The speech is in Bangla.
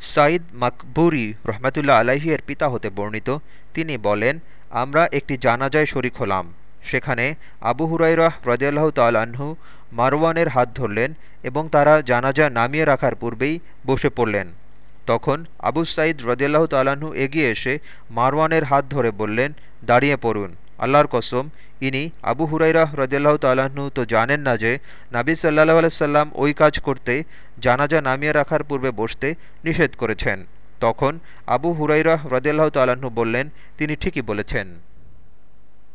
সাঈদ মাকবুরি রহমাতুল্লাহ আলাহি এর পিতা হতে বর্ণিত। তিনি বলেন, আমরা একটি জানাজায় শরিক হলাম। সেখানে আবু হুরাইরাহ রদিয়াল্লাহ তাল্লাহ্ন মারওয়ানের হাত ধরলেন এবং তারা জানাজা নামিয়ে রাখার পূর্বেই বসে পড়লেন। তখন আবু সাঈদ রদিয়াল্লাহ তাল্লাহ্ন এগিয়ে এসে মারওয়ানের হাত ধরে বললেন, দাঁড়িয়ে পড়ুন। আল্লাহর কসম, ইনি আবু হুরাইরা রদিয়াল্লাহ তালাহনু তো জানেন না যে, নাবি সাল্লাহ আলাইসাল্লাম ওই কাজ করতে, জানাজা নামিয়ে রাখার পূর্বে বসতে নিষেধ করেছেন। তখন আবু হুরাইরা রদিয়াল্লাহ তাল্লাহ্ন বললেন, তিনি ঠিকই বলেছেন।